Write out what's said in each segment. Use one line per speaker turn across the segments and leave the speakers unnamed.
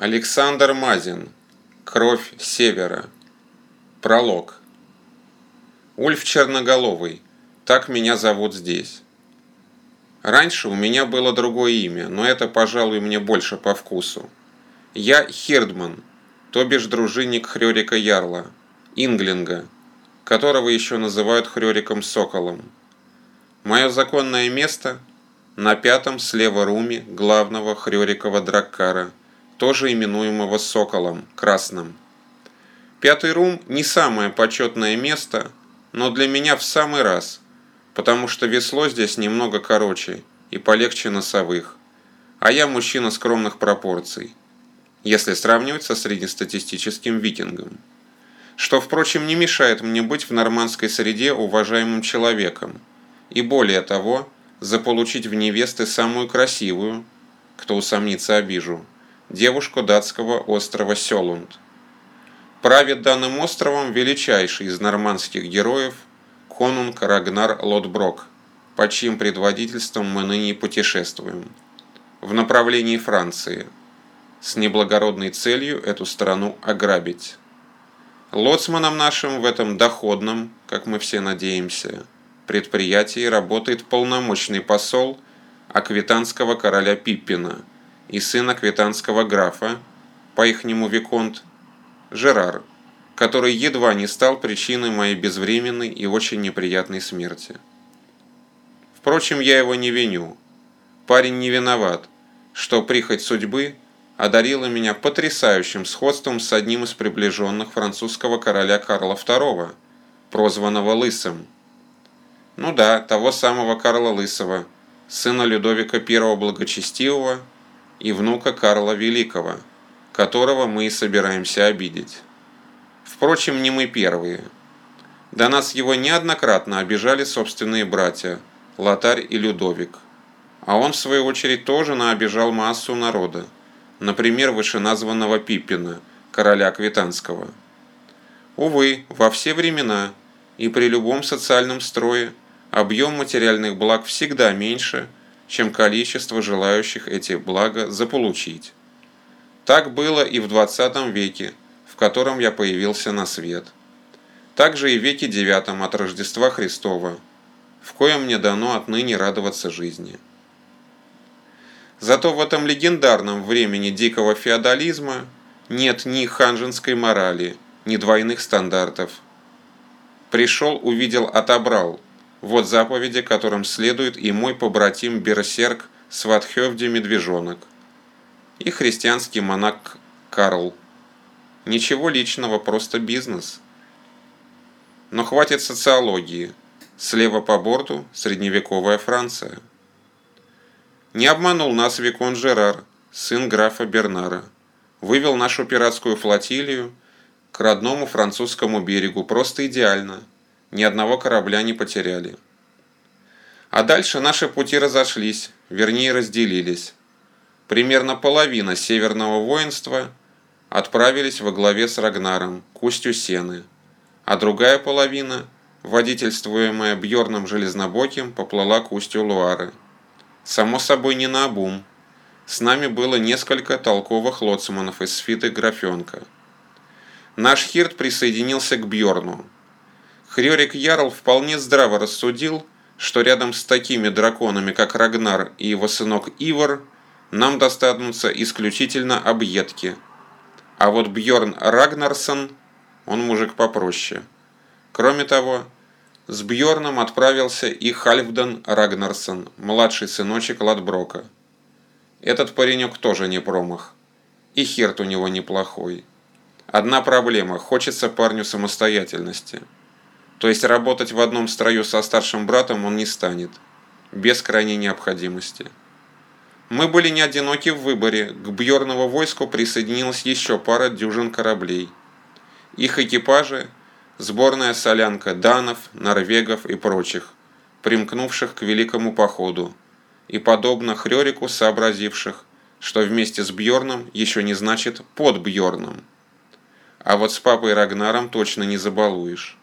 Александр Мазин. Кровь севера. Пролог. Ульф Черноголовый. Так меня зовут здесь. Раньше у меня было другое имя, но это, пожалуй, мне больше по вкусу. Я Хирдман, то бишь дружинник Хрёрика Ярла, Инглинга, которого еще называют Хрёриком Соколом. Мое законное место – на пятом слева руме главного Хрёрикова Драккара – тоже именуемого Соколом, Красным. Пятый рум не самое почетное место, но для меня в самый раз, потому что весло здесь немного короче и полегче носовых, а я мужчина скромных пропорций, если сравнивать со среднестатистическим викингом. Что, впрочем, не мешает мне быть в нормандской среде уважаемым человеком, и более того, заполучить в невесты самую красивую, кто усомнится обижу, девушку датского острова Селунд. Правит данным островом величайший из нормандских героев конунг Рагнар Лотброк, под чьим предводительством мы ныне путешествуем, в направлении Франции, с неблагородной целью эту страну ограбить. Лоцманом нашим в этом доходном, как мы все надеемся, предприятии работает полномочный посол аквитанского короля Пиппина – и сына квитанского графа, по-ихнему Виконт, Жерар, который едва не стал причиной моей безвременной и очень неприятной смерти. Впрочем, я его не виню. Парень не виноват, что прихоть судьбы одарила меня потрясающим сходством с одним из приближенных французского короля Карла II, прозванного Лысым. Ну да, того самого Карла Лысого, сына Людовика I Благочестивого, и внука Карла Великого, которого мы и собираемся обидеть. Впрочем, не мы первые. До нас его неоднократно обижали собственные братья Лотарь и Людовик. А он, в свою очередь, тоже наобижал массу народа, например, вышеназванного Пиппина, короля Квитанского. Увы, во все времена и при любом социальном строе объем материальных благ всегда меньше – чем количество желающих эти блага заполучить. Так было и в 20 веке, в котором я появился на свет. Также и в веке девятом от Рождества Христова, в коем мне дано отныне радоваться жизни. Зато в этом легендарном времени дикого феодализма нет ни ханжинской морали, ни двойных стандартов. Пришел, увидел, отобрал – вот заповеди, которым следует и мой побратим Берсерк Сватхевди Медвежонок, и христианский монах Карл. Ничего личного, просто бизнес. Но хватит социологии. Слева по борту средневековая Франция. Не обманул нас Викон Жерар, сын графа Бернара. Вывел нашу пиратскую флотилию к родному французскому берегу просто идеально – ни одного корабля не потеряли. А дальше наши пути разошлись, вернее разделились. Примерно половина северного воинства отправились во главе с Рагнаром к устью Сены, а другая половина, водительствуемая Бьорном Железнобоким, поплыла к устью Луары. Само собой не на обум. С нами было несколько толковых лоцманов из свиты Графенка. Наш Хирт присоединился к Бьорну, Хрёрик Ярл вполне здраво рассудил, что рядом с такими драконами, как Рагнар и его сынок Ивар, нам достанутся исключительно объедки. А вот Бьорн Рагнарсон, он мужик попроще. Кроме того, с Бьорном отправился и Хальфдан Рагнарсон, младший сыночек Ладброка. Этот паренек тоже не промах. И херт у него неплохой. Одна проблема – хочется парню самостоятельности – то есть работать в одном строю со старшим братом он не станет, без крайней необходимости. Мы были не одиноки в выборе, к Бьорнову войску присоединилась еще пара дюжин кораблей. Их экипажи – сборная солянка данов, норвегов и прочих, примкнувших к великому походу, и подобно Хрёрику сообразивших, что вместе с Бьорном еще не значит под Бьорном. А вот с папой Рагнаром точно не забалуешь.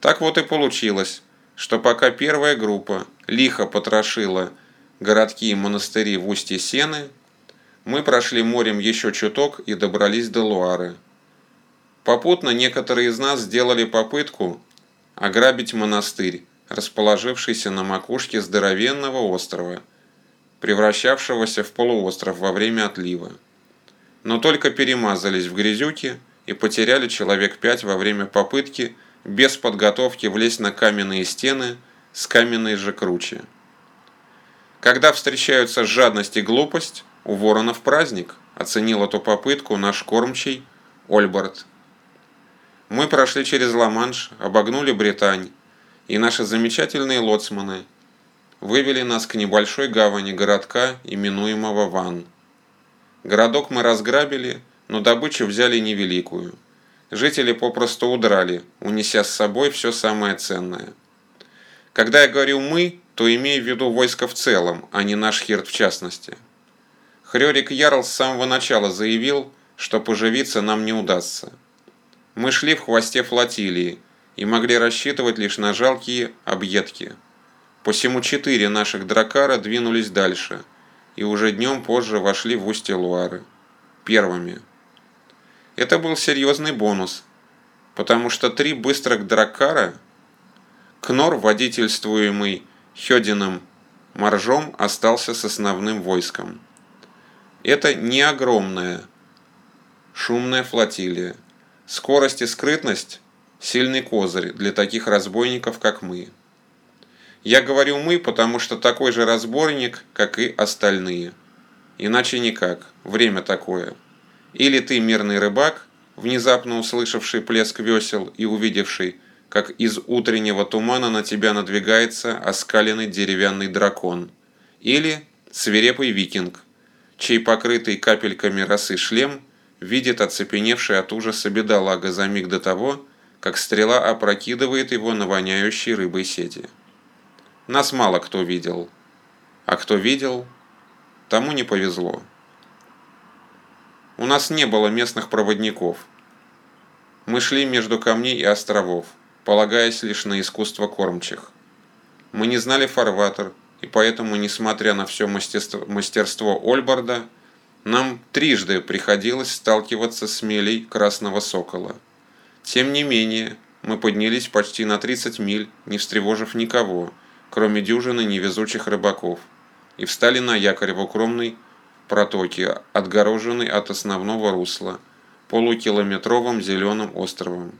Так вот и получилось, что пока первая группа лихо потрошила городки и монастыри в устье Сены, Мы прошли морем еще чуток и добрались до Луары. Попутно некоторые из нас сделали попытку ограбить монастырь, расположившийся на макушке здоровенного острова, превращавшегося в полуостров во время отлива. Но только перемазались в грязюке и потеряли человек пять во время попытки без подготовки влезть на каменные стены с каменной же круче. Когда встречаются жадность и глупость, у воронов праздник, оценил эту попытку наш кормчий Ольберт. Мы прошли через Ла-Манш, обогнули Британь, и наши замечательные лоцманы вывели нас к небольшой гавани городка, именуемого Ван. Городок мы разграбили, но добычу взяли невеликую. Жители попросту удрали, унеся с собой все самое ценное. Когда я говорю «мы», то имею в виду войско в целом, а не наш Хирт в частности. Хрёрик Ярл с самого начала заявил, что поживиться нам не удастся. Мы шли в хвосте флотилии и могли рассчитывать лишь на жалкие объедки. Посему четыре наших дракара двинулись дальше и уже днем позже вошли в устье Луары. Первыми. Это был серьезный бонус, потому что три быстрых дракара, Кнор, водительствуемый Хёдином Моржом, остался с основным войском. Это не огромная, шумная флотилия. Скорость и скрытность – сильный козырь для таких разбойников, как мы. Я говорю «мы», потому что такой же разбойник, как и остальные. Иначе никак. Время такое. Или ты мирный рыбак, внезапно услышавший плеск весел и увидевший, как из утреннего тумана на тебя надвигается оскаленный деревянный дракон. Или свирепый викинг – чей покрытый капельками росы шлем видит оцепеневший от ужаса бедолага за миг до того, как стрела опрокидывает его на воняющей рыбой сети. Нас мало кто видел, а кто видел, тому не повезло. У нас не было местных проводников. Мы шли между камней и островов, полагаясь лишь на искусство кормчих. Мы не знали фарватер, и поэтому, несмотря на все мастерство, мастерство Ольборда, нам трижды приходилось сталкиваться с мелей Красного Сокола. Тем не менее, мы поднялись почти на 30 миль, не встревожив никого, кроме дюжины невезучих рыбаков, и встали на якорь в укромной протоке, отгороженной от основного русла, полукилометровым зеленым островом.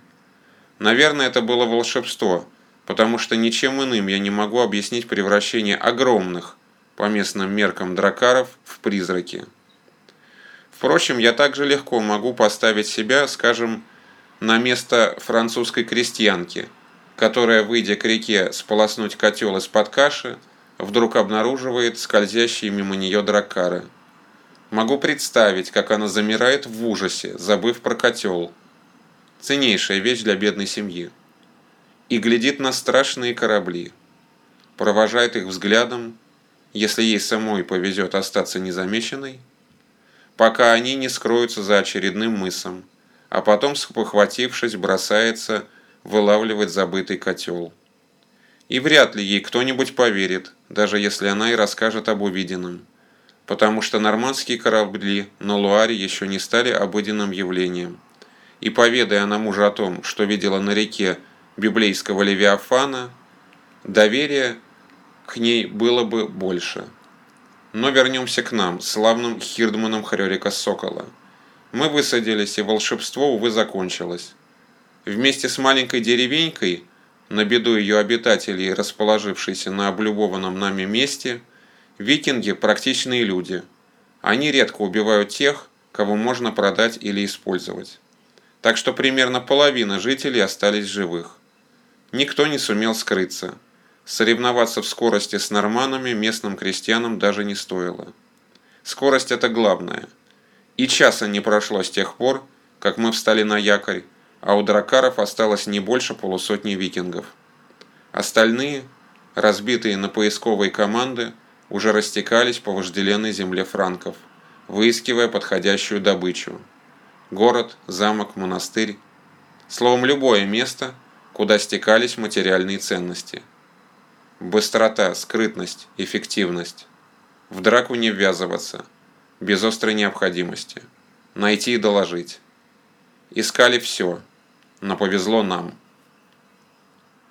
Наверное, это было волшебство – потому что ничем иным я не могу объяснить превращение огромных, по местным меркам дракаров, в призраки. Впрочем, я также легко могу поставить себя, скажем, на место французской крестьянки, которая, выйдя к реке сполоснуть котел из-под каши, вдруг обнаруживает скользящие мимо нее дракары. Могу представить, как она замирает в ужасе, забыв про котел. Ценнейшая вещь для бедной семьи. И глядит на страшные корабли, провожает их взглядом, если ей самой повезет остаться незамеченной, пока они не скроются за очередным мысом, а потом, спохватившись, бросается вылавливать забытый котел. И вряд ли ей кто-нибудь поверит, даже если она и расскажет об увиденном, потому что нормандские корабли на Луаре еще не стали обыденным явлением. И поведая она мужу о том, что видела на реке библейского Левиафана, доверия к ней было бы больше. Но вернемся к нам, славным хирдманам Хрёрика Сокола. Мы высадились, и волшебство, увы, закончилось. Вместе с маленькой деревенькой, на беду ее обитателей, расположившейся на облюбованном нами месте, викинги – практичные люди. Они редко убивают тех, кого можно продать или использовать. Так что примерно половина жителей остались живых. Никто не сумел скрыться. Соревноваться в скорости с норманами местным крестьянам даже не стоило. Скорость – это главное. И часа не прошло с тех пор, как мы встали на якорь, а у дракаров осталось не больше полусотни викингов. Остальные, разбитые на поисковые команды, уже растекались по вожделенной земле франков, выискивая подходящую добычу. Город, замок, монастырь. Словом, любое место – куда стекались материальные ценности. Быстрота, скрытность, эффективность. В драку не ввязываться. без острой необходимости. Найти и доложить. Искали все, но повезло нам.